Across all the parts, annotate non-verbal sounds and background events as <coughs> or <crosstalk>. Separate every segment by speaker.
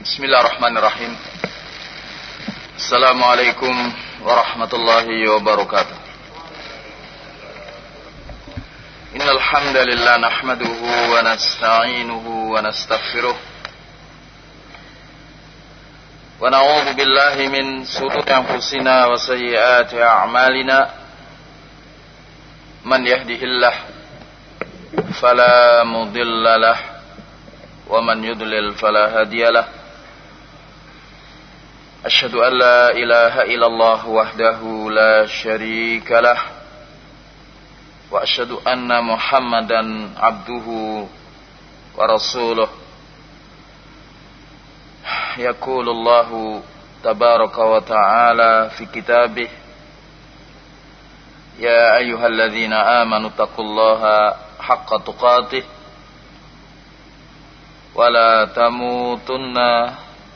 Speaker 1: بسم الله الرحمن الرحيم السلام عليكم ورحمة الله وبركاته إن الحمد لله نحمده ونستعينه ونستغفره ونعوذ بالله من سرور أنفسنا وسيئات أعمالنا من يهده الله فلا مضل له ومن يضلل فلا هادي له أشهد أن لا إله إلا الله وحده لا شريك له وأشهد أن محمدا عبده ورسوله. يقول الله تبارك وتعالى في كتابه يا أيها الذين آمنوا اتقوا الله حق تقاته ولا تموتن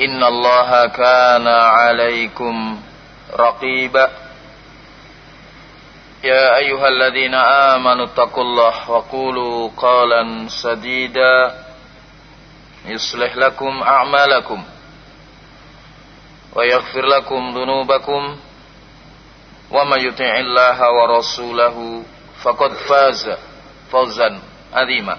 Speaker 1: إن الله كان عليكم رقيبا. يا أيها الذين آمنوا اتقوا الله وقولوا قالا سديدا. يصلح لكم أعمالكم ويغفر لكم ذنوبكم. ومن يطع الله ورسوله فقد فاز فوزا عظيما.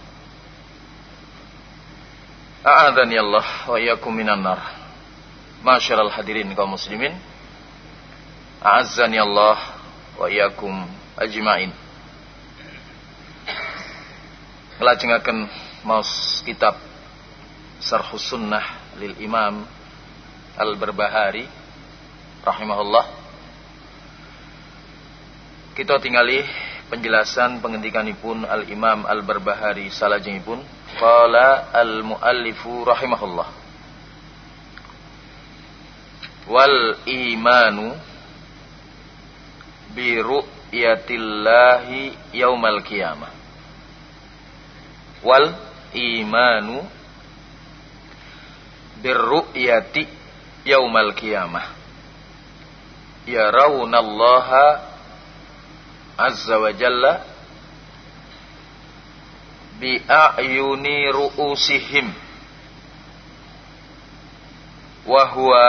Speaker 1: A'adhani Allah wa iyyakum minan nar. Masyarul hadirin kaum muslimin. A'azzani Allah wa iyyakum ajmain. Ngelajengaken maus kitab Sarhus Sunnah lil Imam Al-Barbahari rahimahullah. Kita tinggali penjelasan pengendikanipun Al-Imam Al-Barbahari salajengipun qala al-muallifu rahimahullah wal imanu bi ru'yatillahi yaumal qiyamah wal imanu bir ru'yati yaumal qiyamah yarawunallaha azza wa jalla bi'ayuni ru'usihim. Wa huwa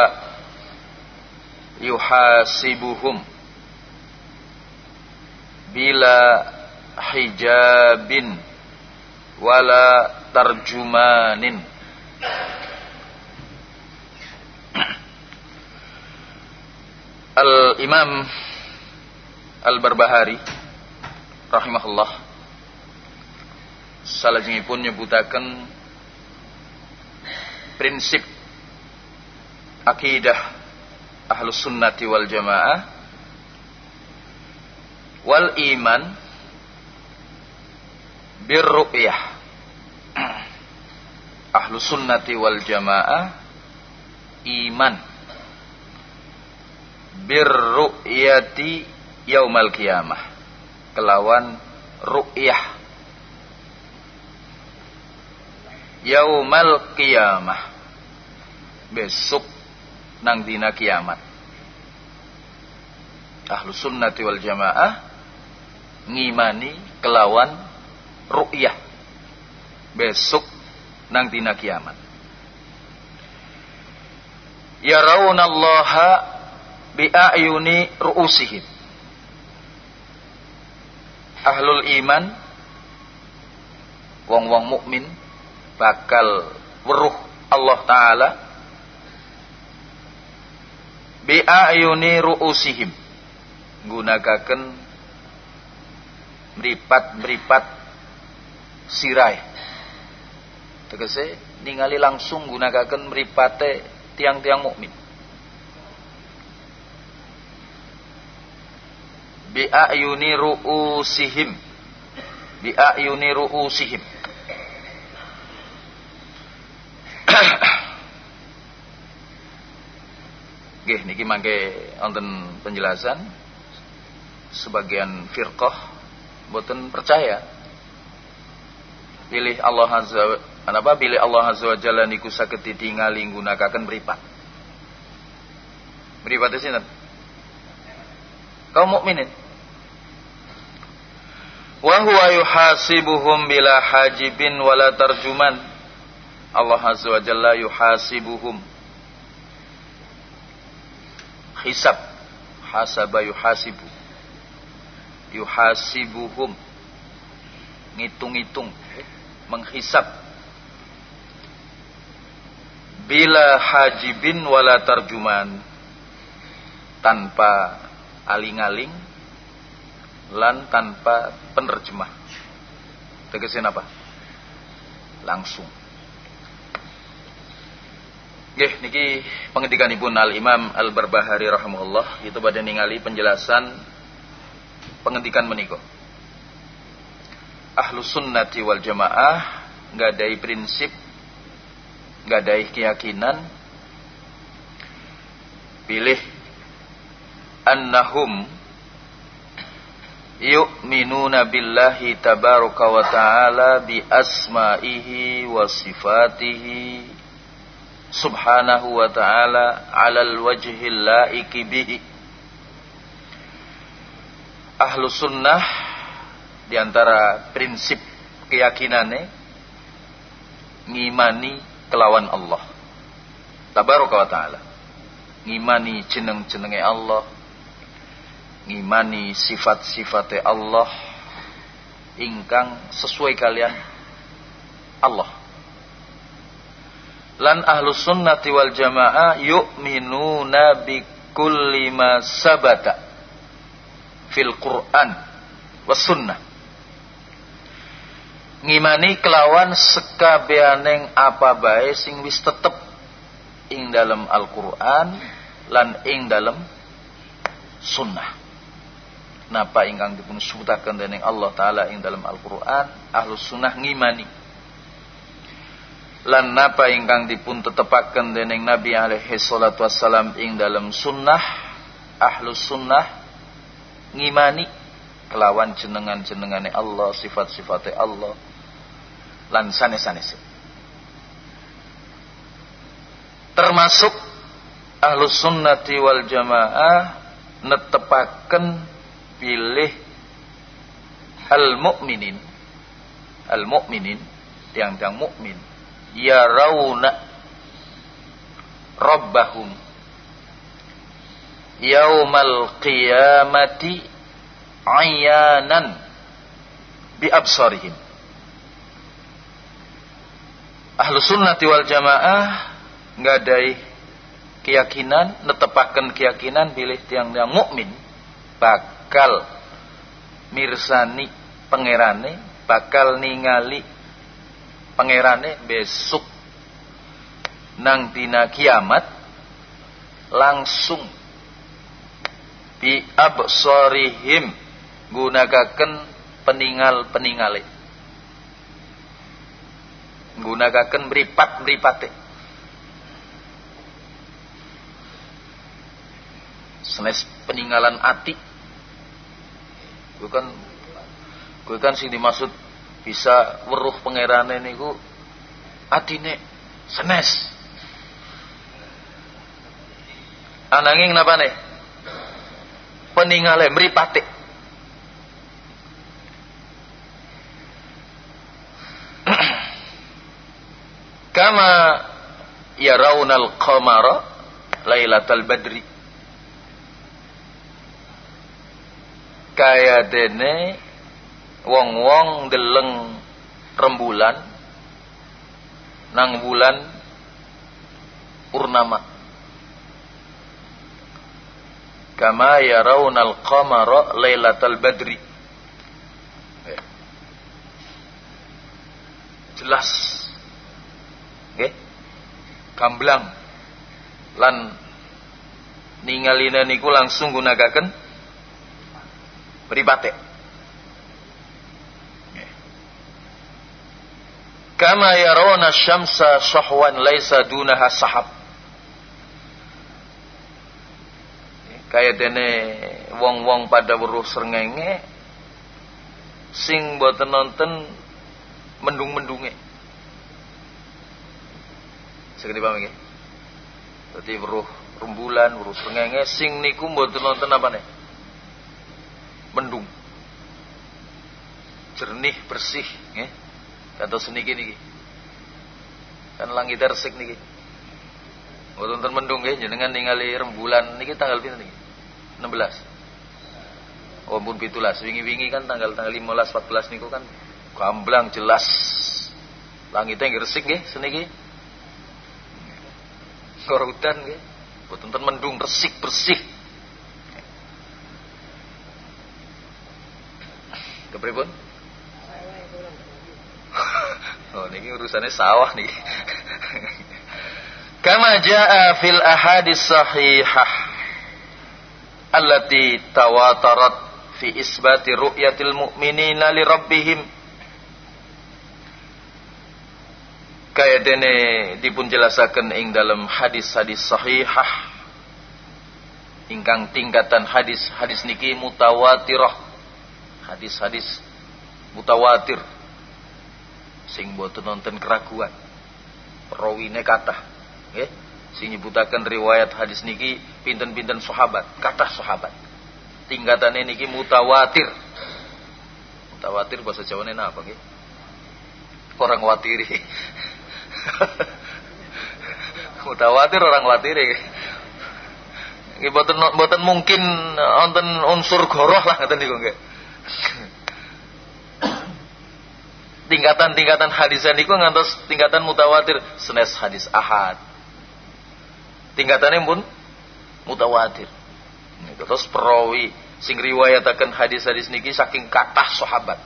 Speaker 1: yuhasibuhum. Bila hijabin wala tarjumanin. Al-Imam Al-Barbahari rahimahullah salajengipun nyebutaken prinsip akidah ahlus sunnati wal jamaah wal iman birru'yah. <clears throat> Ahlus sunnati wal jamaah iman birru'yati yaumal qiyamah. Kelawan ru'yah yaumal qiyamah. Besok nang dina kiamat. Ahlu sunnati wal jamaah ngimani kelawan ru'yah. Besok nang dina kiamat. Yarawunallaha bi'ayuni ru'usihim. Ahlul iman wong-wong mukmin bakal weruh Allah taala bi ayuni ruusihim. Gunakaken meripat-meripat sirai. Tegese ningali langsung gunakaken meripate tiang-tiang mukmin. Bi ayuni ruusihim. Bi ayuni ruusihim Nggih niki mangke wonten penjelasan sebagian firqah boten percaya pilih Allah azza Anapa pilih Allah azza wa jalla niku saged ditingali nggunakaken mripat. Mripat sinten? Kaum mukminin. Wa huwa yuhasibuhum bila hajibin wala tarjuman. Allah azza wa jalla yuhasibuhum. Hisab. Hasaba yuhasibu. Yuhasibuhum. Ngitung-ngitung. Menghisab. Bila hajibin wala tarjuman. Tanpa aling-aling. Lan tanpa penerjemah. Tegesin apa? Langsung Nggih niki pengendikanipun Al Imam Al Barbahari rahimahullah itu pada ningali penjelasan pengendikan menika. Ahlus sunnati wal jamaah ngadai prinsip ngadai keyakinan pilih annahum yu'minuna billahi tabaraka wa ta'ala bi asma'ihi wa sifatihi subhanahu wa ta'ala alal wajhil laiki bihi. Ahlu sunnah di antara prinsip keyakinannya ngimani kelawan Allah. Tabaraka wa ta'ala. Ngimani jeneng-jenenge Allah. Ngimani sifat-sifatnya Allah. Ingkang sesuai kalian Allah lan ahlus sunnati wal jamaah yu'minuna bi kulli ma sabata fil Qur'an was sunnah. Ngimani kelawan sekabeaneng apa bae sing wis tetep ing dalam Al-Qur'an lan ing dalam sunnah. Napa ingkang dipun sebutaken dening Allah taala ing dalam Al-Qur'an? Ahlus sunnah ngimani lan napa ingkang dipun tetepaken dening Nabi alaihi salatu wassalam ing dalam sunnah ahlus sunnah ngimani kelawan jenengan-jenengane Allah sifat-sifatnya Allah lan sanes-sanes. Termasuk ahlus sunnati wal jamaah netepaken pilih al mukminin al mukminin tiang-tiang mukmin yarawna rabbahum yaumal qiyamati ayanan bi absarihim. Ahlu sunnati wal jamaah ngadai keyakinan netepaken keyakinan bilih tiang yang mukmin bakal mirsani pangerane bakal ningali pangerane besok nang dina kiamat langsung bi absorihim gunakaken peningal-peningale. Gunakaken meripat-meripate senes peninggalan ati. Gue kan gue kan sing dimaksud bisa weruh pangerane niku atine senes. Ananging napa nih peningale mripate <clears throat> kama yarawnal qamara lailatal badri. Kaya dene wong-wong deleng rembulan nang bulan purnama. Kama yarawna al-qamara lailatal badri. Ya. jelas. Nggih. Gamblang. Lan ningalina niku langsung gunakaken mripate kama yarawna syamsa sahwan laisa dunaha sahab kaya dene wong-wong pada weruh srengenge sing boten nonton mendung-mendunge. Segede paham nggih? Dadi weruh rembulan, weruh srengenge sing niku mboten nonton apa nih? Mendung. Jernih, bersih, nggih. Kados seniki niki. Kan langit resik niki. Mboten nonton mendung nggih jenengan ningali rembulan. Niki tanggal pinten niki? 16 oh pun pitulas. Wingi-wingi kan tanggal-tanggal 15 14 niku kan gamblang jelas. Langitnya nggih resik nggih seniki. Korudan nggih. Boten mendung resik bersih. Kepripun oh niki urusannya sawah nih. Kama jaa fil ahadis sahihah allati tawatarat fi isbati ru'yatil mu'minina li rabbihim. Kaya dene dipun jelasaken ing dalam hadis-hadis sahihah. Ingkang tingkatan hadis-hadis niki mutawatirah. Hadis-hadis mutawatir sing boten nonton keraguan rawine kathah nggih sing nyebutaken riwayat hadis niki pinten-pinten sahabat, kata sahabat. Tingkatane niki mutawatir. Mutawatir bahasa Jawane napa nggih? Orang watiri. <laughs> mutawatir orang watiri. Boten boten mungkin wonten unsur goroh lah ngoten niku nggih. Tingkatan-tingkatan hadis niku ngantos tingkatan mutawatir senes hadis ahad. Tingkatannya pun mutawatir. Terus perawi sing riwayataken hadis-hadis niki saking kathah sahabat.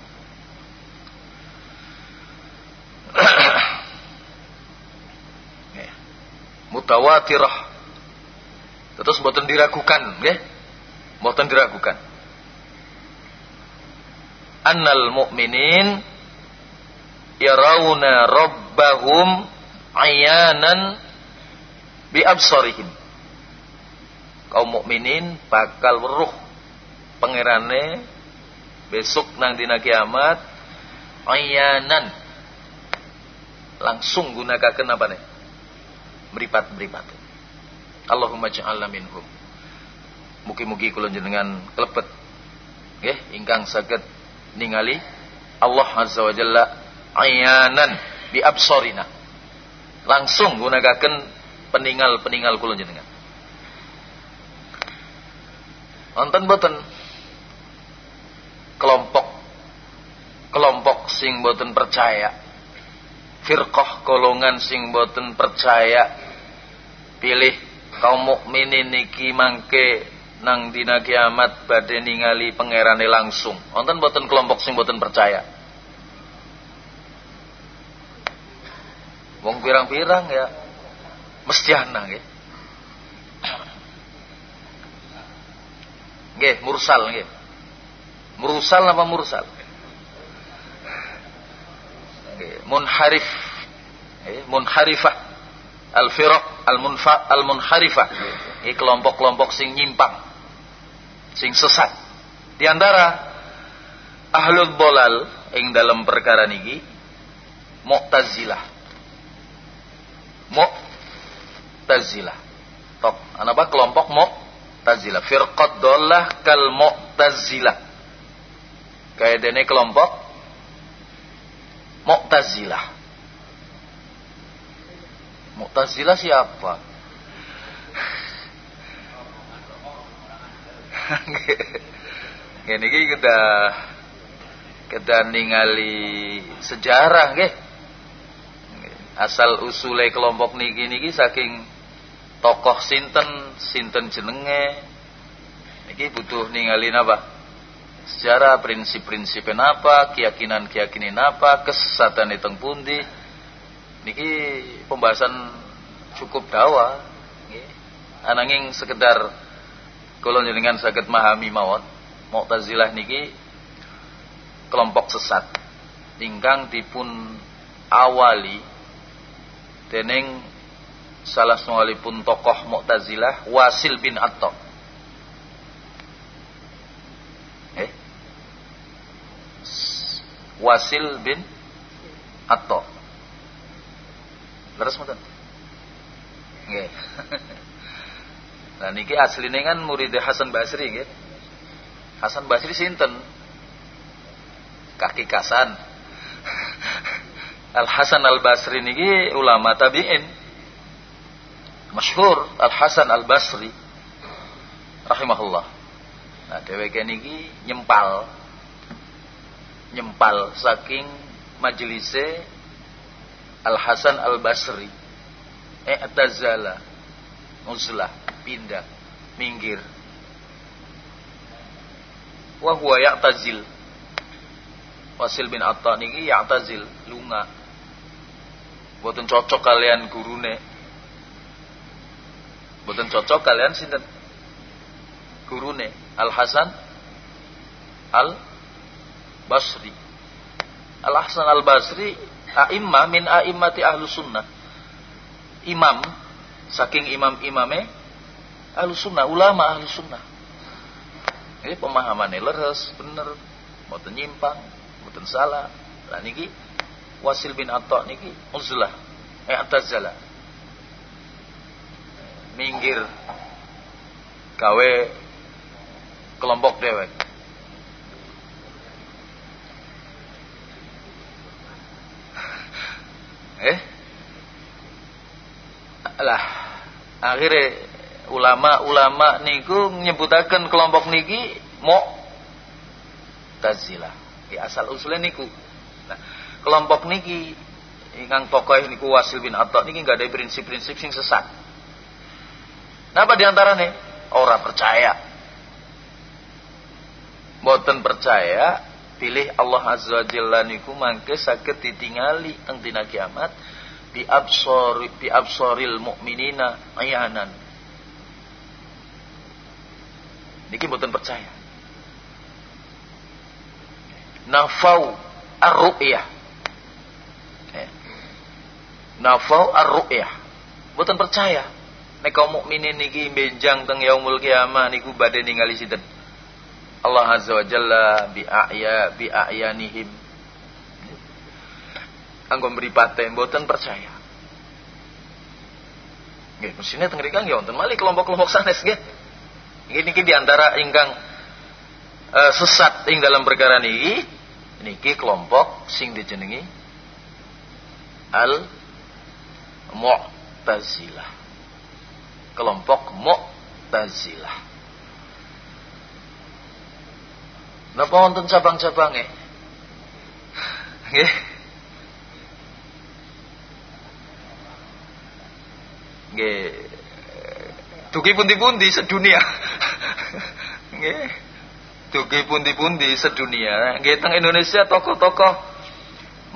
Speaker 1: <coughs> Mutawatirah. Terus mboten diragukan nggih. Mboten diragukan. Annal mu'minin yarawna rabbahum ayanan bi absarihim. Kaum mukminin bakal weruh pangerane besok nang dina kiamat ayanan. Langsung gunakan apa nih? Meripat-meripat. Allahumma ja'alna minhum. Mugi-mugi kula jenengan klebet nggih ingkang saged ningali Allah azza wa jalla ayanan bi absarina langsung gunakan peninggal-peninggal kula jenengan. Wonten boten kelompok kelompok sing boten percaya firqah golongan sing boten percaya pilih kaum mukminin niki mangke nang dina kiamat badhe ningali pangerane langsung. Wonten boten kelompok sing boten percaya wong pirang-pirang ya mesti ana nggih. Nggih, mursal nggih. Mursal apa mursal? Nggih, munharif. Nggih, munharifah. Al-firaq al-munfa al-munharifah. Nggih, kelompok-kelompok sing nyimpang. Sing sesat. Di antara ahlul bolal ing dalam perkara niki Mu'tazilah. Mu' Mu'tazilah. Top. Apa kelompok Mu'tazilah. Firqat dolah kal Mu'tazilah. Kayak dene kelompok Mu'tazilah. Mu'tazilah siapa? Gini kita kita ningali sejarah nggih. Asal usule kelompok niki niki saking tokoh sinten sinten jenenge. Niki butuh ningali apa sejarah prinsip-prinsip apa keyakinan-keyakinan apa kesesatan itu pundi. Niki pembahasan cukup dawa ananging sekedar kalau jenengan sakit memahami mawon Mu'tazilah niki kelompok sesat. Ingkang dipun awali dening salah pun tokoh Mu'tazilah Wasil bin Atto. Eh? Wasil bin Atto. Leres mboten? Nggih. <laughs> Nah niki asline kan murid Hasan Basri nggih. Hasan Basri sinten? Kaki Kasan. <laughs> Al Hasan Al Basri niki ulama tabi'in. Masyhur Al Hasan Al Basri rahimahullah. Nah dheweke niki nyempal nyempal saking majelise Al Hasan Al Basri. I'tazala uzlah pindah minggir wa huwa ya'tazil Wasil bin Atta niki ya'tazil lunga Boten cocok kalian gurune. Boten cocok kalian sinten? Gurune Al Hasan Al Basri. Al Hasan Al Basri a'imma min a'immati ahlu sunnah. Imam saking imam-imame ahlu sunnah, ulama ahlu sunnah. Ini pemahamannya leres, bener, boten nyimpang, boten salah. Lah niki Wasil bin Atta niki uzlah, i'tazala. Minggir gawe kelompok dewek. <laughs> eh? Lah, akhirnya ulama-ulama niku nyebutaken kelompok niki mau tazilah. Di asal usulnya niku. Kelompok niki ingkang tokoh niku Wasil bin Atta niki nggak ada prinsip-prinsip sing sesat. Napa nih Orang percaya. Boten percaya pilih Allah Azza Jalla niku mangke saged ditingali teng dina kiamat bi absor bi absoril mukminina ayanan. Niki boten percaya. Nafau ar-ru'yah nafau ar-ru'yah. Mboten percaya nek mukminin niki benjang teng yaumul kiamah niku badhe ningali sinten? Allah azza wa jalla bi a'ya bi a'yanihim. Anggo mripate mboten percaya. Nggih, mesine teng mriki nggih wonten malih kelompok-kelompok sanes nggih. Nggih niki di antara ingkang uh, sesat ing dalam perkara niki niki kelompok sing dijenengi al Mu'tazilah. Kelompok Mu'tazilah. Napa wonten cabang-cabange? Nggih. Nggih. Dugi pundi-pundi sedunia. Nggih. Dugi pundi-pundi sedunia. Nggih teng Indonesia tokoh-tokoh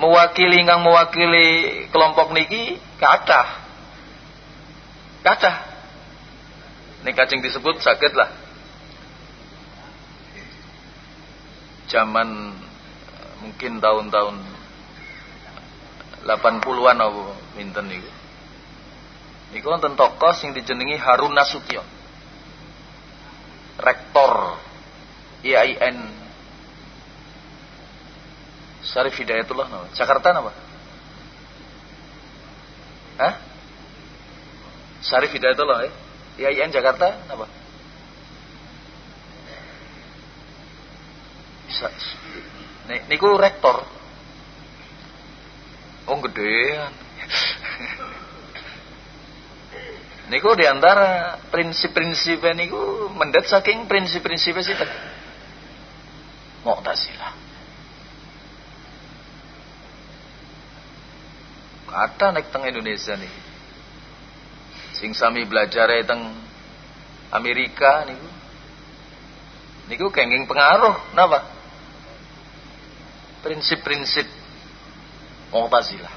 Speaker 1: mewakili ingkang mewakili kelompok niki kathah. Kathah. Nek kacing disebut sakit lah. Zaman mungkin tahun-tahun 80-an apa minten niku. Niku wonten tokoh sing dijenengi Harun Nasution. Rektor IAIN Syarif Hidayatullah nama. Jakarta nama? Hah? Syarif Hidayatullah eh? IAIN Jakarta apa? Bisa. Niku rektor. Oh gedean. <laughs> niku di antara prinsip-prinsipnya niku mendet saking prinsip-prinsipnya sih. Mu'tazilah. Kata naik teng Indonesia nih. Sing sami belajar teng Amerika niku. Niku kenging pengaruh napa? Prinsip-prinsip Mu'tazilah.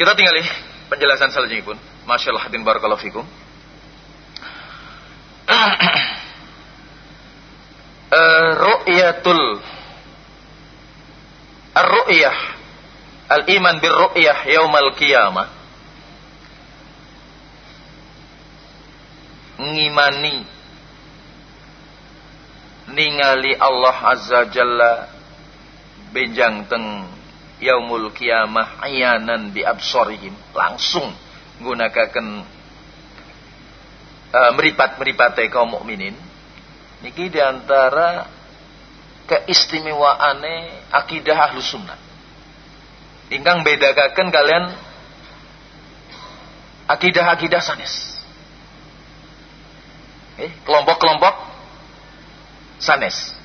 Speaker 1: Kita tinggali penjelasan selanjutnya pun. Masya Allah hadin barakallahu fikum. uh, <clears throat> ru'yatul ar-ru'yah al-iman bir-ru'yah yaumal qiyamah. Ngimani. Ningali Allah azza jalla benjang teng yaumul kiamah ayanan bi absorihim langsung gunakan uh, meripat-meripate kaum mukminin. Niki di antara keistimewaane akidah ahlu sunnah. Ingkang bedakaken kalian akidah-akidah sanes. Eh, kelompok-kelompok sanes.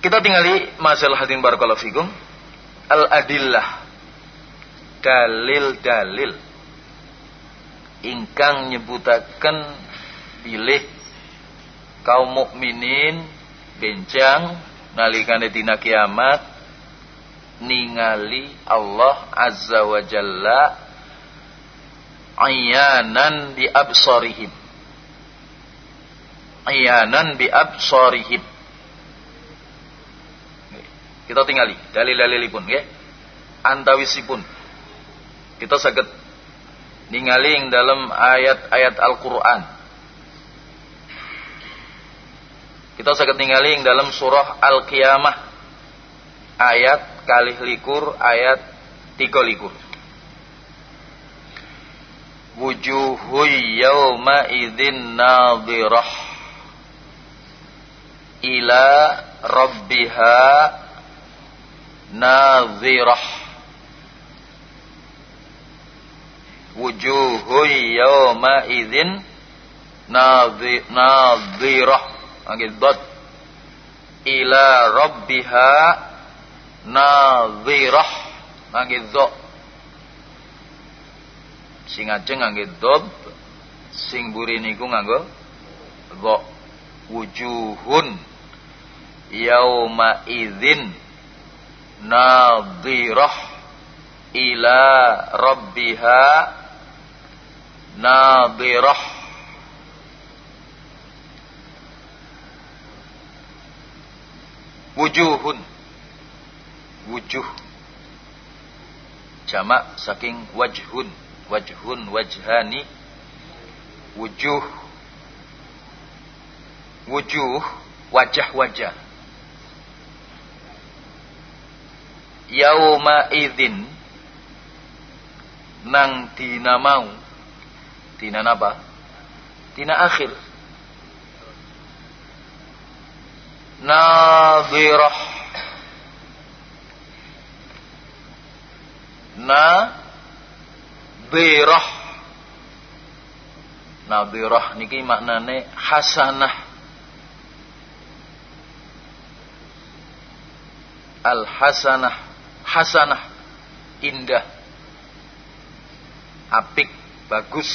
Speaker 1: Kita tinggali masalah hadin barakallahu fikum. Al-adillah. Dalil-dalil ingkang nyebutaken pilih kaum mukminin bencang nalikane dina kiamat ningali Allah azza wa jalla ayanan bi absarihim. Ayanan bi absarihim. Kita tinggali dalil-dalilipun nggih. Antawisipun. Kita saged ningaling dalam ayat-ayat Al-Quran. Kita sakit ningaling dalam surah Al-Qiyamah. Ayat kalih likur, ayat tiga likur. Wujuhu yawma idin nadirah ila rabbiha nadirah wujuhu yawma idzin nadhirah angin dot. Ila rabbiha nadhirah angin dot sing ajeng ngangge dob. Sing buri niku nganggo dha wujuhun. Yauma idzin nadhirah ila rabbiha nadirah wujuhun. Wujuh. Jamak saking wajhun. Wajhun wajhani. Wujuh. Wujuh wajah-wajah. Yauma idzin. Nang dina mau. Tina apa? Tina akhir. Nadirah. Nadirah. Nadirah niki maknane hasanah. Al hasanah. Hasanah. Indah. Apik. Bagus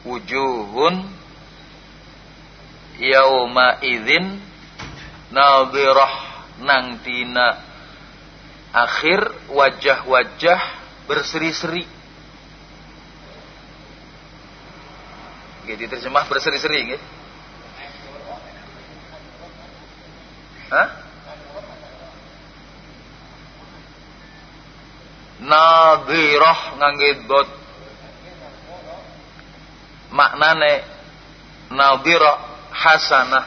Speaker 1: wujuhun yauma idzin nadhirah nang tina akhir wajah-wajah berseri-seri Gitu terjemah berseri-seri nggih. Hah? Nadhirah ngangge dot maknane nadhira hasanah.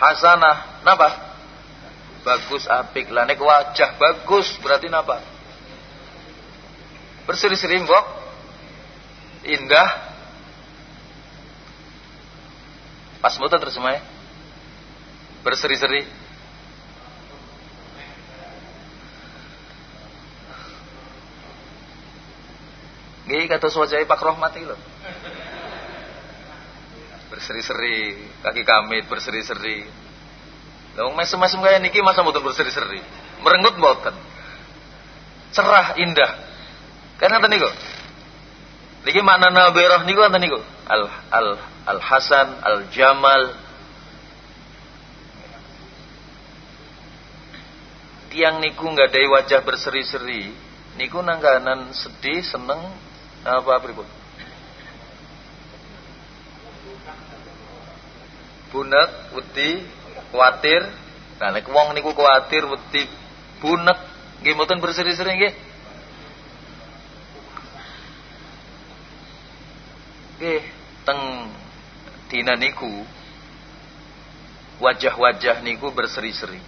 Speaker 1: Hasanah napa? Bagus apik. Lah nek wajah bagus berarti napa? Berseri-seri kok indah. Pas muter terjemahnya berseri-seri. Gini kata suajai Pak Rohmat itu. Berseri-seri, kaki kamit berseri-seri. Lah wong mesem-mesem kaya niki masa mboten berseri-seri. Merengut mboten. Cerah, indah. Kan ngoten niku. Niki makna nabirah niku ngoten niku. Al al al hasan, al jamal. Tiang niku nggak ada wajah berseri-seri, niku nangganan sedih, seneng apa pripun? Bunek wedi kuatir. Nah nek wong niku kuatir wedi bunek nggih mboten berseri-seri nggih? Nggih teng dina niku wajah-wajah niku berseri-seri.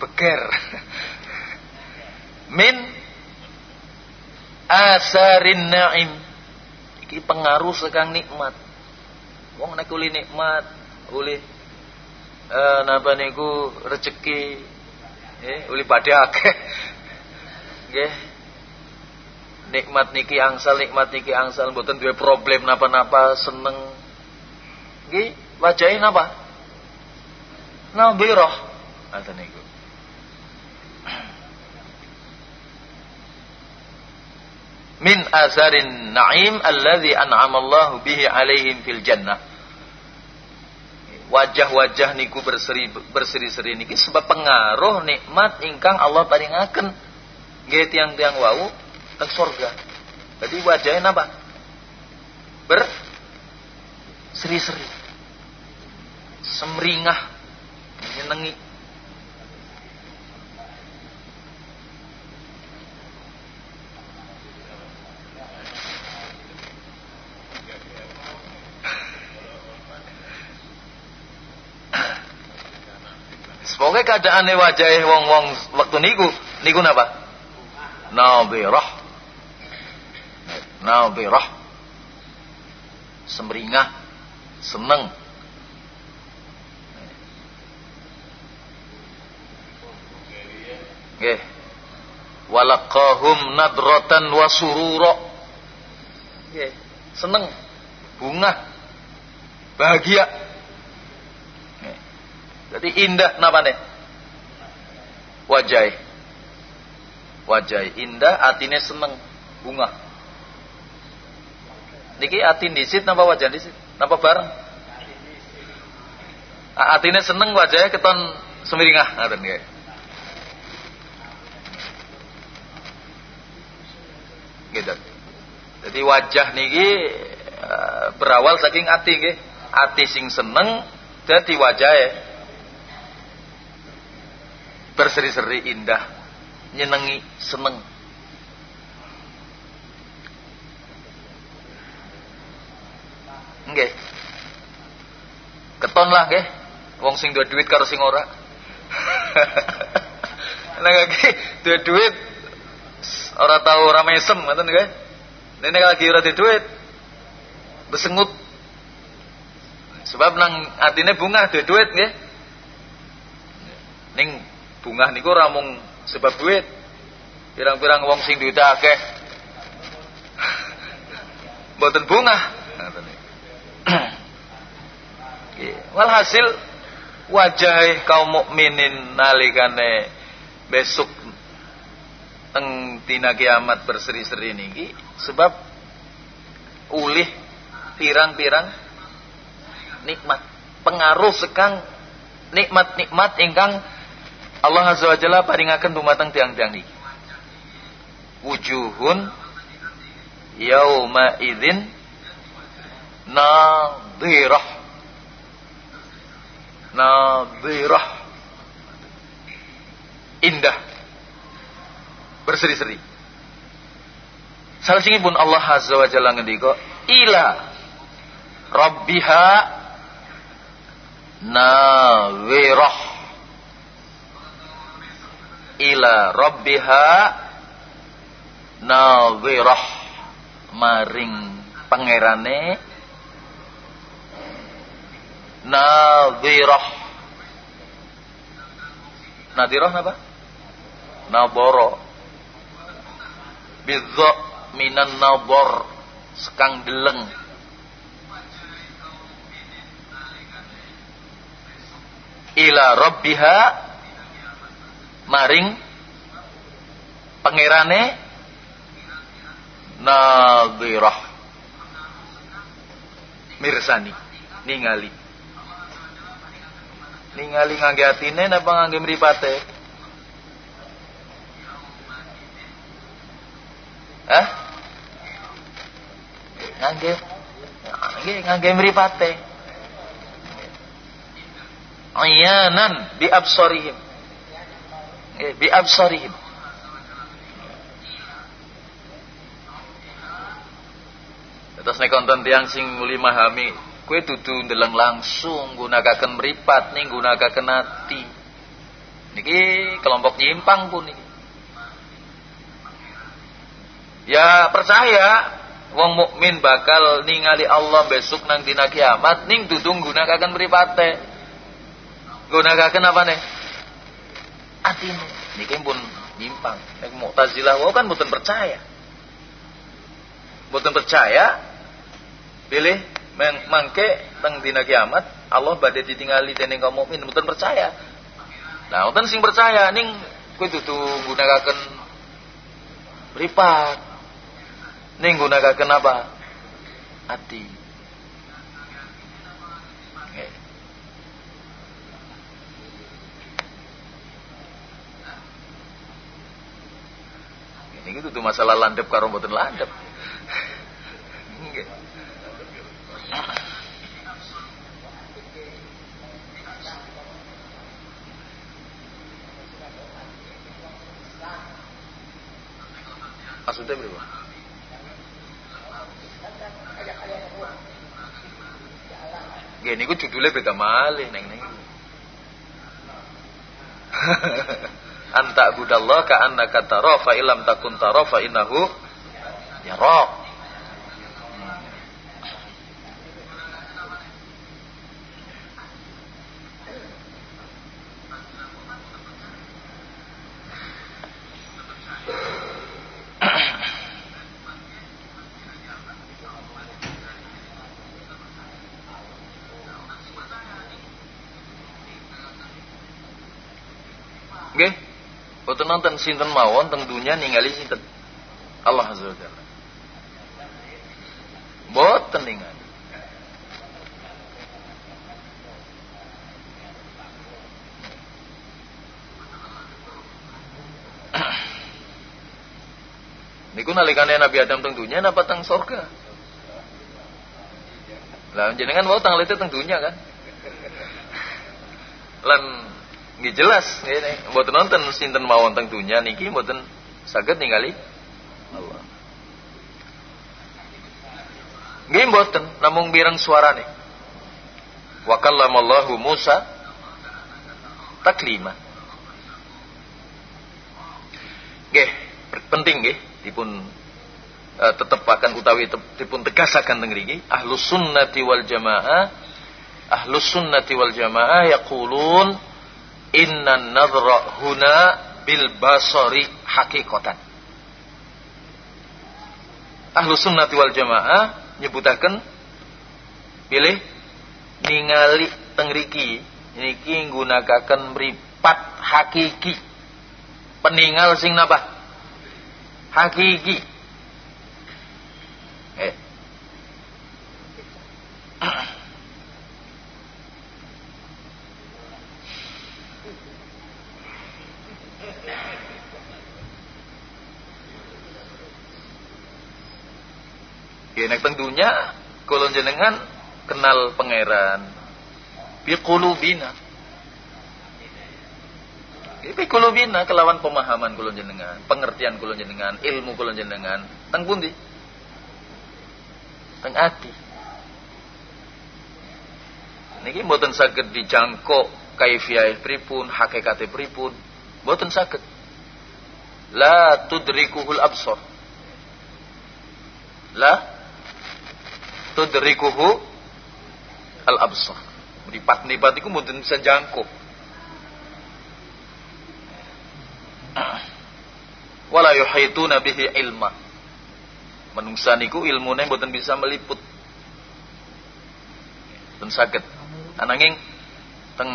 Speaker 1: Beger. <laughs> Min asarin na'im iki pengaruh sekang nikmat. Wong nek uli nikmat uli eh napa niku rezeki eh uli pada akeh. Nggih. Nikmat niki angsal nikmat niki angsal mboten duwe problem napa-napa seneng. Nggih wajahe napa? Nabirah ngoten niku min azarin na'im alladhi an'amallahu bihi alaihim fil jannah wajah-wajah niku berseri berseri-seri niki sebab pengaruh nikmat ingkang Allah paringaken nggih tiang-tiang wau teng surga. Jadi wajahnya napa? Ber seri-seri. Semringah nyenengi Pokoknya keadaan wajah wong-wong waktu niku, niku napa? Nabirah. Nabirah. Semringah, seneng. Nggih. Walaqahum nadratan wa surura. Nggih, seneng, bunga, bahagia. Jadi indah napa nih? Wajah. Wajah indah, atine seneng, bunga. Niki atin disit napa wajah disit? Napa bareng? Atine seneng wajahnya keton semiringah ngaten nggih. Gitu. Jadi wajah niki eh, berawal saking ati nggih. Ati sing seneng dadi wajahe berseri-seri indah, nyenengi, seneng. Nggih. Keton lah nggih. Wong sing duwe duit karo sing ora. <laughs> Nek lagi duwe duit ora tau ora mesem ngoten nggih. Nek lagi ora duwe duit besengut. Sebab nang atine bunga duwe duit nggih. Ning Bunga niku ramung sebab duit. Pirang-pirang wong sing duit akeh. <laughs> Mboten bunga. <clears throat> Walhasil wajah kaum mukminin nalikane besok teng dina kiamat berseri-seri niki sebab ulih pirang-pirang nikmat pengaruh sekang nikmat-nikmat ingkang Allah Azza wa Jalla paringaken dumateng tiang-tiang niki. Wujuhun yauma idzin nadhirah. Nadhirah. Indah. Berseri-seri. pun Allah Azza wa Jalla ngendika, ila rabbiha nawirah ila rabbiha nawirah maring pangerane nawirah nadirah apa naboro bidza minan nabor sekang deleng. Ila rabbiha maring pangerane nadhirah mirsani. Ningali. Ningali ngangge atine napa ngangge mripate? Hah? Ngangge ngangge ngangge mripate. Ayanan bi absarihim bi absarihim Terus nek konten tiang sing muli mahami, kue dudu ndeleng langsung gunakaken meripat nih gunakaken hati. Niki kelompok nyimpang pun niki. Ya percaya wong mukmin bakal ningali Allah besok nang dina kiamat ning dudu gunakaken mripate. Gunakaken apa nih? Atine. Niki pun nyimpang. Nek Mu'tazilah kan mboten percaya. Mboten percaya pilih mangke teng dina kiamat Allah badhe ditingali dening kaum mukmin mboten percaya. Nah, wonten sing percaya ning kowe dudu gunakaken mripat. Ning gunakaken apa? Ati. Itu masalah landep karo mboten landep. Maksudnya berapa? Gini ku judulnya beda malih neng neng. <laughs> Anta budallah ka annaka tara fa ilam takun tara fa innahu yarak. Nonton sinten mawon teng dunia ningali sinten Allah azza wajalla boten ningali <clears throat> Niku nalikane Nabi Adam teng dunia napa teng surga? Lah jenengan mau tang lete teng dunia kan? Lan nggih jelas. Ngene mboten nonton sinten mawon teng dunya niki mboten saged ningali Allah. Nggih mboten. Namung bireng suarane. Wa kallamallahu Musa taklima. Nggih penting nggih dipun uh, tetep akan utawi dipun tegasaken teng mriki. Ahlus sunnati wal jamaah ahlus sunnati wal jamaah yaqulun Inna nadra huna bil basari hakikatan. Ahlu sunnati wal jamaah nyebutaken pilih ningali tengriki niki nggunakaken mripat hakiki. Peninggal sing napa? Hakiki. Nek teng dunya kula jenengan kenal pangeran bi qulubina. Bi qulubina kelawan pemahaman kula jenengan, pengertian kula jenengan, ilmu kula jenengan teng pundi? Teng ati. Niki mboten saged dijangkau kaifiah pripun, hakikate pripun, mboten saged. La tudrikuhul absar. La tudrikuhu al absar. Meripat-meripat iku mboten bisa jangkau. Wala yuhituna bihi ilma. Menungsa niku ilmune mboten bisa meliput. Pun saged. Ananging teng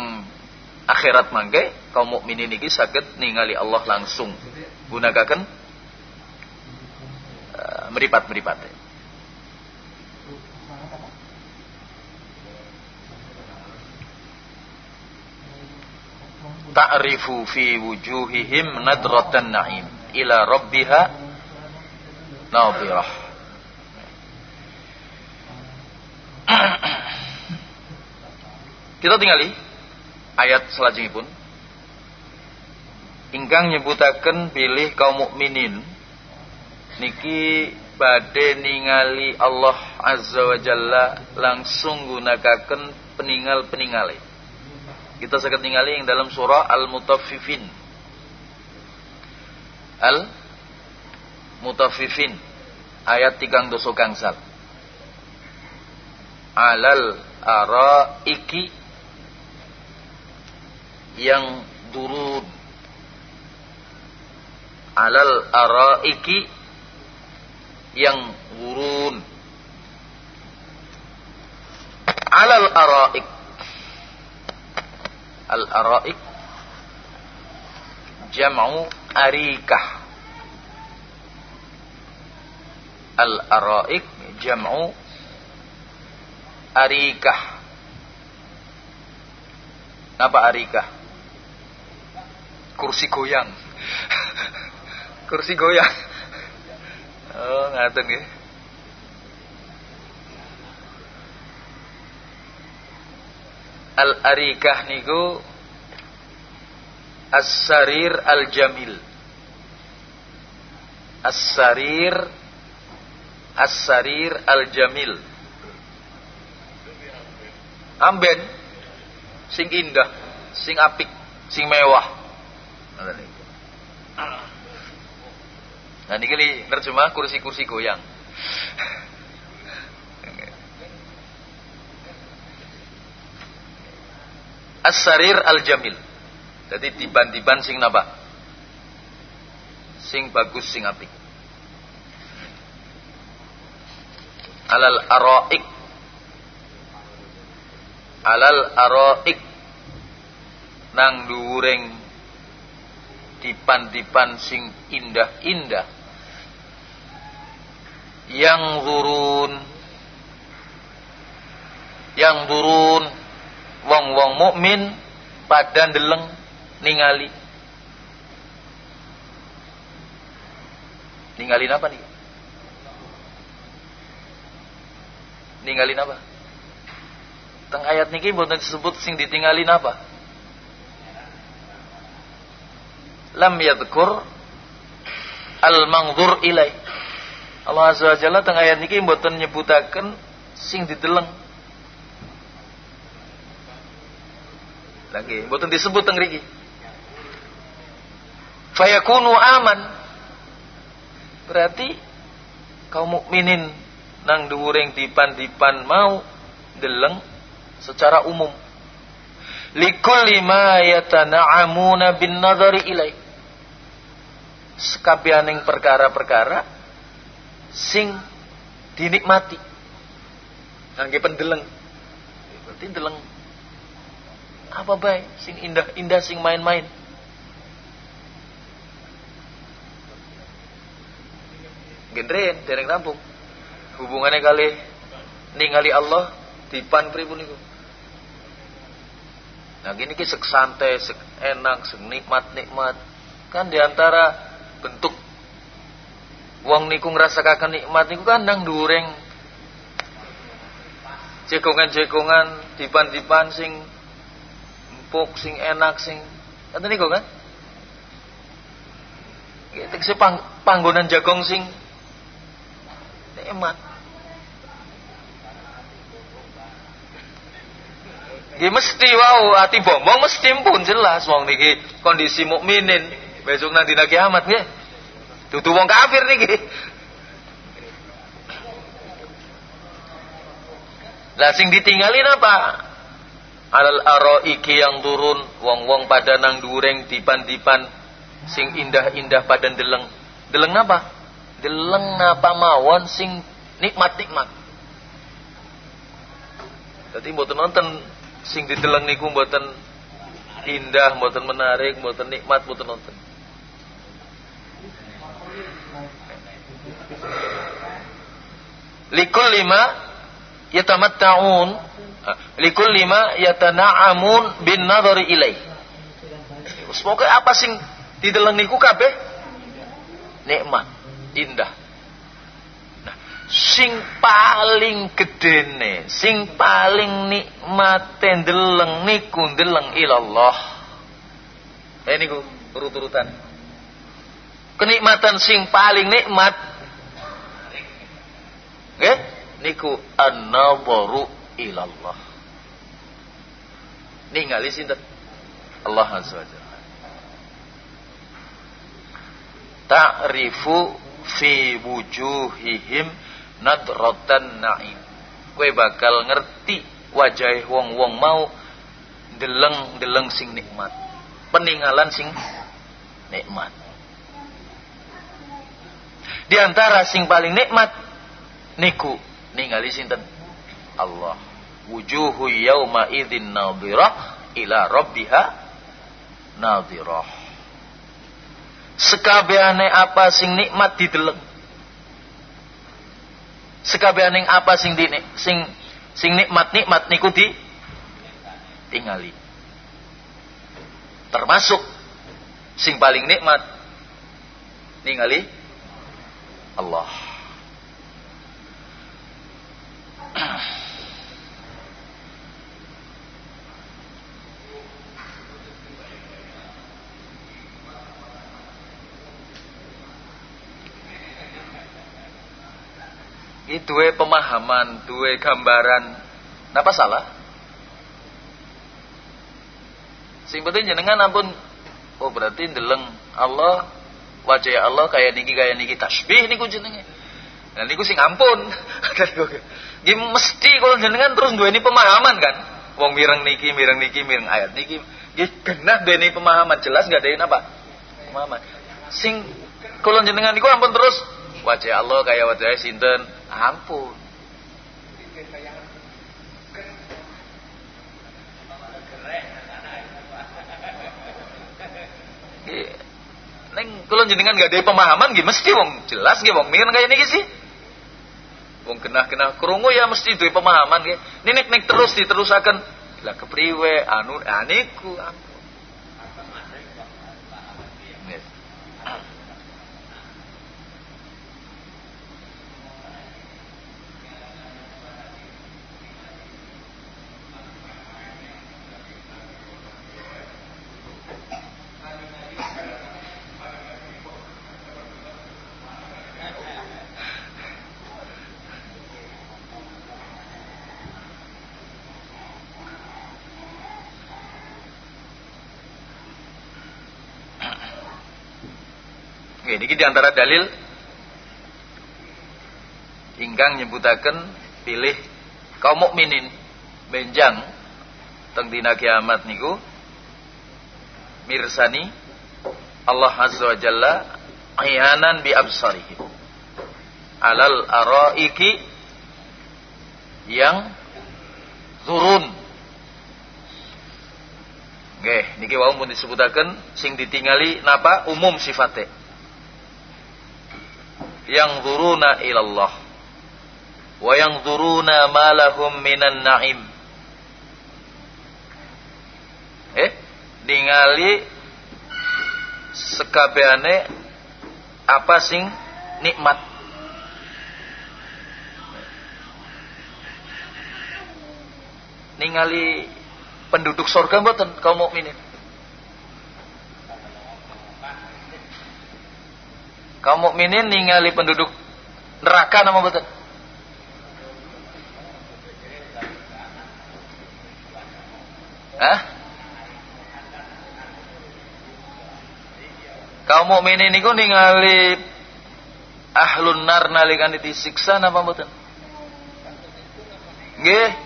Speaker 1: akhirat mangke kaum mukminin iki saged ningali Allah langsung gunakaken uh, meripat-meripat. Ta'rifu fi wujuhihim nadratan na'im ila rabbiha nadhirah. <clears throat> Kita tinggali ayat selanjutnya pun. Ingkang nyebutaken pilih kaum mukminin niki badhe ningali Allah Azza wa Jalla langsung gunakaken peninggal-peningale. Kita sakit ningali yang dalam surah Al-Mutaffifin. Al-Mutaffifin ayat tigang doso gangsal. Alal araiki yang turun alal araiki yang turun alal araik al araik jam'u arikah al araik jam'u arikah apa arikah kursi goyang. <laughs> kursi goyang. Oh, ngaten nggih. Al-arikah niku As-sarir al-jamil. As-sarir As-sarir al-jamil. Amben sing indah, sing apik, sing mewah. Nah ini kali terjemah kursi-kursi goyang. As-sarir al-jamil. Jadi tiban-tiban sing napa? Sing bagus sing apik. Alal araik. Alal araik. Nang during dipan-dipan sing indah-indah yang turun yang turun wong-wong mukmin pada ndeleng ningali ningali apa nih ningali apa teng ayat niki mboten disebut sing ditinggalin apa lam yadhkur al-mangdur ilai. Allah Azza wa Jalla teng ayat niki mboten nyebutaken sing dideleng. Lagi mboten disebut teng mriki. Fayakunu aman. Berarti kaum mukminin nang dhuwuring dipan-dipan mau deleng secara umum likulli ma yatana'amuna bin nadhari ilaih sekabianing perkara-perkara sing dinikmati. Nangge pendeleng. Berarti deleng apa baik sing indah-indah sing main-main. Gendren dereng rampung. Hubungannya kali ningali Allah dipan pripun niku. Nah gini ki sek santai, sek enak, sek nikmat-nikmat. Kan di antara bentuk wong niku ngrasakaken nikmat niku kan nang dureng cekongan-cekongan dipan-dipan sing empuk sing enak sing ngoten niku kan Tekse pang, panggonan jagong sing nikmat. Nggih mesti wau ati bombong mesti pun jelas wong niki kondisi mukminin besok nanti dina kiamat nggih. Dudu wong kafir niki. Lah sing ditinggalin apa? Alal araiki yang turun wong-wong pada nang dureng dipan-dipan sing indah-indah pada deleng. Deleng napa? deleng napa mawon sing nikmat-nikmat. Dadi mboten nonton sing dideleng niku mboten indah, mboten menarik, mboten nikmat, mboten nonton. Likul lima yatamatta'un likul lima yatana'amun bin nadhari ilaih. Semoga apa sing dideleng niku kabeh nikmat, indah. Nah, sing paling gedene, sing paling nikmate ndeleng niku ndeleng ilallah. Eh niku urut-urutan. Kenikmatan sing paling nikmat Nggih, niku an-nadharu ilallah. Ningali sinten? Allah Azza wa Jalla. Ta'rifu fi wujuhihim nadratan na'im. Kowe bakal ngerti wajah wong-wong mau deleng-deleng sing nikmat. Peninggalan sing nikmat. Di antara sing paling nikmat niku ningali sinten? Allah. Wujuhu yauma idzin nadhirah ila rabbiha nadhirah. Sekabehane apa sing nikmat dideleng. Sekabehane apa sing di sing sing nikmat-nikmat niku di tingali. Termasuk sing paling nikmat ningali Allah. <clears throat> Dua pemahaman, dua gambaran. Napa salah? Sing penting jenengan ampun oh berarti ndeleng Allah wajah Allah kayak niki kayak niki tasbih niku jenenge. Nah niku sing ampun. <laughs> Nggih mesti kalau jenengan terus ini pemahaman kan. Wong mireng niki, mireng niki, mireng ayat niki. Nggih genah duwe pemahaman jelas nggak ada apa? Pemahaman. Sing kalau jenengan niku ampun terus wajah Allah kayak wajah sinten Ampun. Neng kalau jenengan gak ada pemahaman gak mesti wong jelas gak wong mikir kayak ini sih. Wong kena-kena kerungu ya mesti duwe pemahaman gak. Nek nek terus diterusaken lah kepriwe anu aniku ampun. Ini di antara dalil ingkang nyebutaken pilih kaum mukminin. Benjang teng dina kiamat niku mirsani Allah Azza wa Jalla ayanan bi absarihim. Alal araiki yang turun. Nggih, niki wau pun disebutaken sing ditingali napa? Umum sifate yang zuruna ilallah. Wa yang zuruna malahum minan naim. Eh ningali sekabehane apa sing nikmat? Ningali penduduk surga mboten kaum mukminin kaum mukminin ningali penduduk neraka nama betul Hah? Kaum mukminin niku ningali ahlun nar nalikan disiksa napa mboten? Nggih.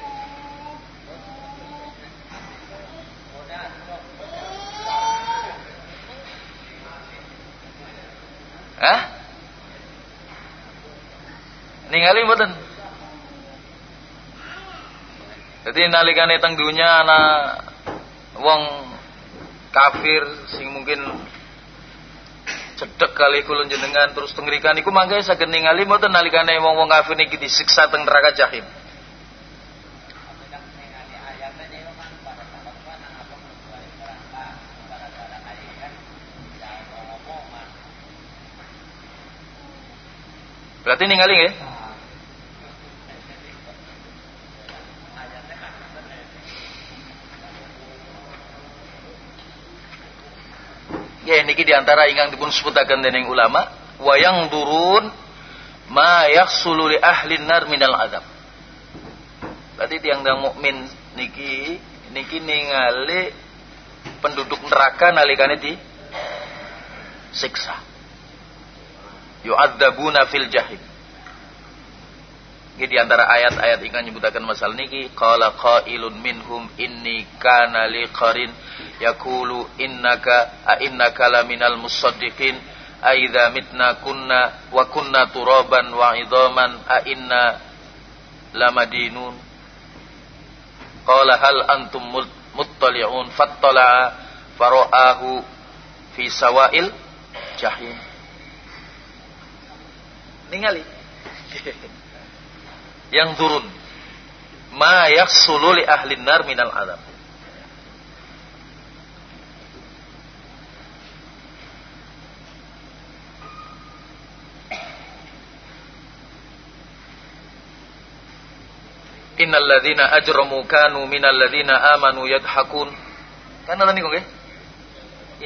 Speaker 1: Hah? ningali mboten jadi nalikane teng dunya ana wong kafir sing mungkin cedek kali kulun jenengan terus tengerikan iku mangke saged ningali mboten nalikane wong-wong kafir niki disiksa teng neraka jahim Berarti ningali nggih? Ya niki di antara ingkang dipun sebutaken dening ulama wayang durun ma yahsulu li ahli nar minal adab. Berarti tiang-tiang mukmin niki niki ningali penduduk neraka nalikane di siksa yu'adzabuna fil jahim. Ini di antara ayat-ayat ingkang nyebutaken masalah niki qala qailun minhum inni kana li qarin yaqulu innaka a innaka laminal musaddiqin. A idza mitna kunna wa kunna turaban wa idhaman a inna lamadinun qala hal antum muttali'un fattala'a fara'ahu fi sawa'il jahim ningali yang turun ma yaksulu li ahli nar minal adab Innal ladzina ajramu kanu minal ladzina amanu yadhakun. Kan tadi kok nggih?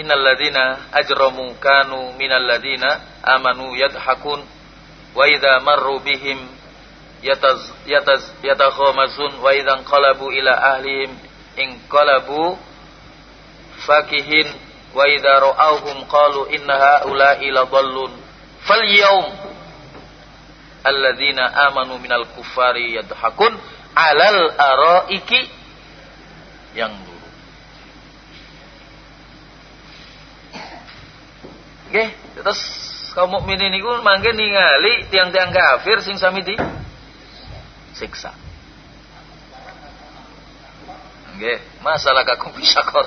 Speaker 1: Innal ladzina ajramu kanu minal ladzina amanu yadhakun wa idza marru bihim yataz yataz yatakhamazun wa idza qalabu ila ahlihim inqalabu fakihin wa idza ra'awhum qalu inna haula'i ladallun fal yawm alladzina amanu minal kuffari yadhakun alal araiki yang dulu Oke, terus kaum mukminin niku mangke ningali tiang-tiang kafir sing sami di siksa. Nggih, masalah kakum <laughs> bisakor.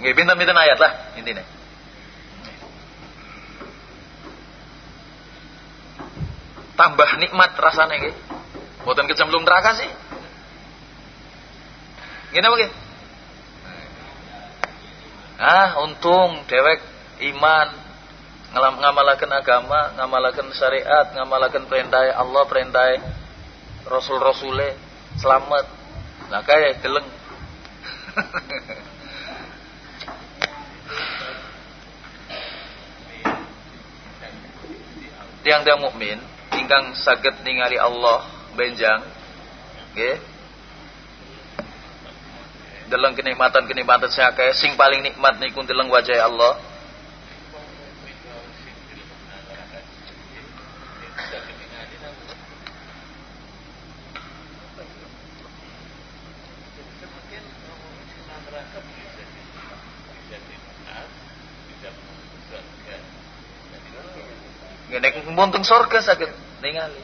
Speaker 1: Nggih, pinten-pinten ayat lah intine. Tambah nikmat rasanya nggih. Mboten kecemplung neraka sih. Ngene apa nggih? Ah, untung dewek iman ngamalakan agama, ngamalakan syariat, ngamalakan perintah Allah, perintah Rasul Rasule, selamat. Nah kayak geleng. <laughs> Tiang-tiang mukmin ingkang saged ningali Allah benjang nggih deleng kenikmatan-kenikmatan saya sing paling nikmat niku deleng wajah Allah Nek muntung surga sakit ningali.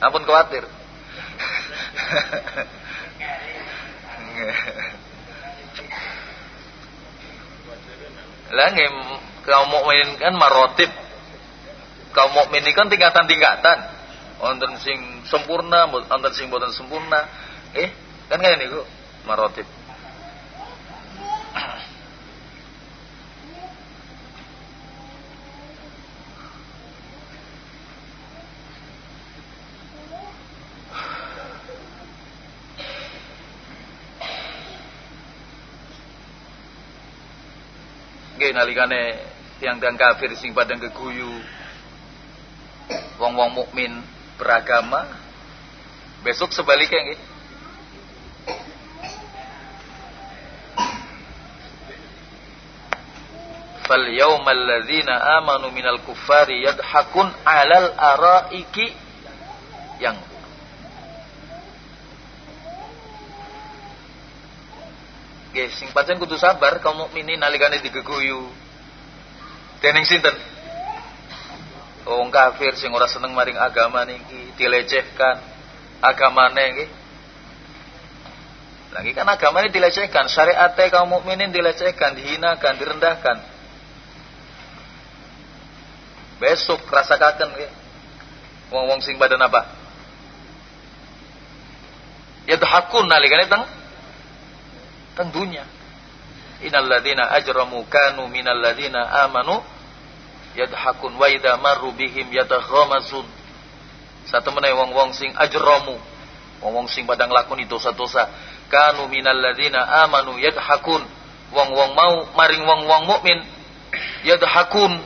Speaker 1: Ampun khawatir. Lah nggih kaum mukmin kan marotib. Kaum mukmin ini kan tingkatan-tingkatan. Wonten sing sempurna, wonten sing boten sempurna. Eh, kan kaya niku marotib. Nalikane tiang-tiang kafir sing padang keguyu. Wong-wong mukmin beragama besok sebaliknya nggih. Fal yaumal ladzina amanu minal kuffari yadhakun alal araiki yang Nggih, sing pancen kudu sabar kaum mukminin nalikane digeguyu. Dening sinten? wong kafir sing ora seneng maring agama niki dilecehkan. Agamane nggih. Lagi kan agama ini dilecehkan syariat kaum mukminin dilecehkan dihinakan direndahkan. Besok rasakan nggih. Wong-wong sing badan apa? Ya dhakun nalikane teng teng dunya innal ladzina ajramu kanu minal amanu yadhakun wa idza marru bihim yataghamazun satu wong-wong sing ajramu. Wong-wong sing padang lakoni dosa-dosa. Kanu minal amanu yadhakun. Wong-wong mau maring wong-wong mukmin yadhakun.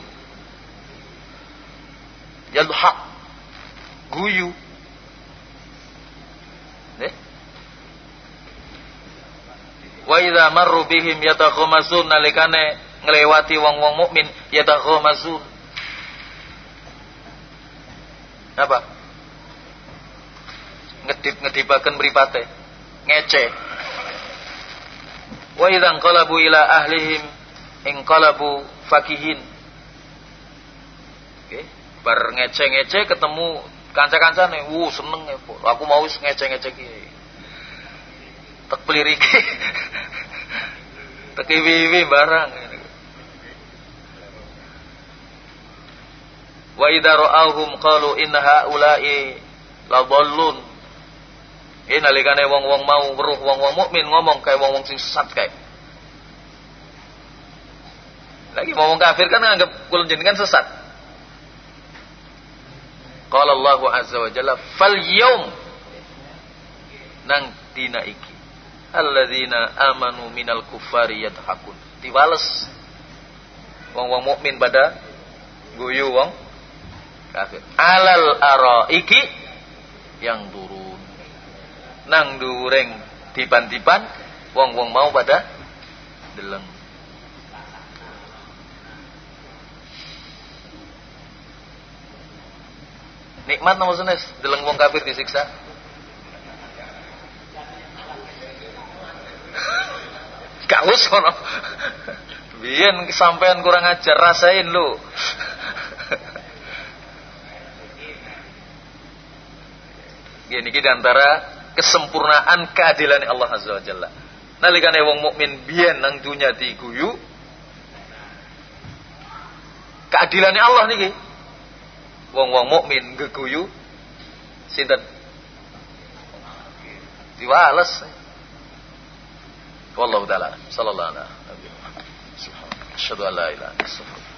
Speaker 1: Yadhak. Guyu wa idza marru bihim yataghamazun nalikane ngelewati wong-wong mukmin yataghamazun apa? Ngedip-ngedipaken mripate. Ngece. Wa idzan qalabu ila ahlihim inqalabu fakihin. Oke bar ngece-ngece ketemu kanca-kancane. Wuh seneng ya aku mau ngece-ngece ki tak peliriki tak wiwi barang Wa idza ra'awhum qalu inna haula'i ladallun. Ini nalikane wong-wong mau weruh wong-wong mukmin ngomong kayak wong-wong sing sesat kayak. Lagi wong kafir kan nganggap kula jenengan sesat. Qala Allahu azza wa jalla fal yaum nang dina iki alladzina amanu minal kufari yadhakun. Diwales. Wong-wong mukmin pada guyu wong kafir. Alal araiki yang turun. Nang dureng dipan-dipan wong-wong mau pada deleng. Nikmat nama senes deleng wong kafir disiksa gak usah biyen kesampaian kurang ajar rasain lu Gini di antara kesempurnaan keadilan Allah Azza wa Jalla. Nalikane wong mukmin biyen nang dunya diguyu keadilannya Allah niki. Wong-wong mukmin geguyu sinten? Diwales. والله تعالى صلى الله على نبينا محمد. سبحان الله. أشهد أن لا إله إلا الله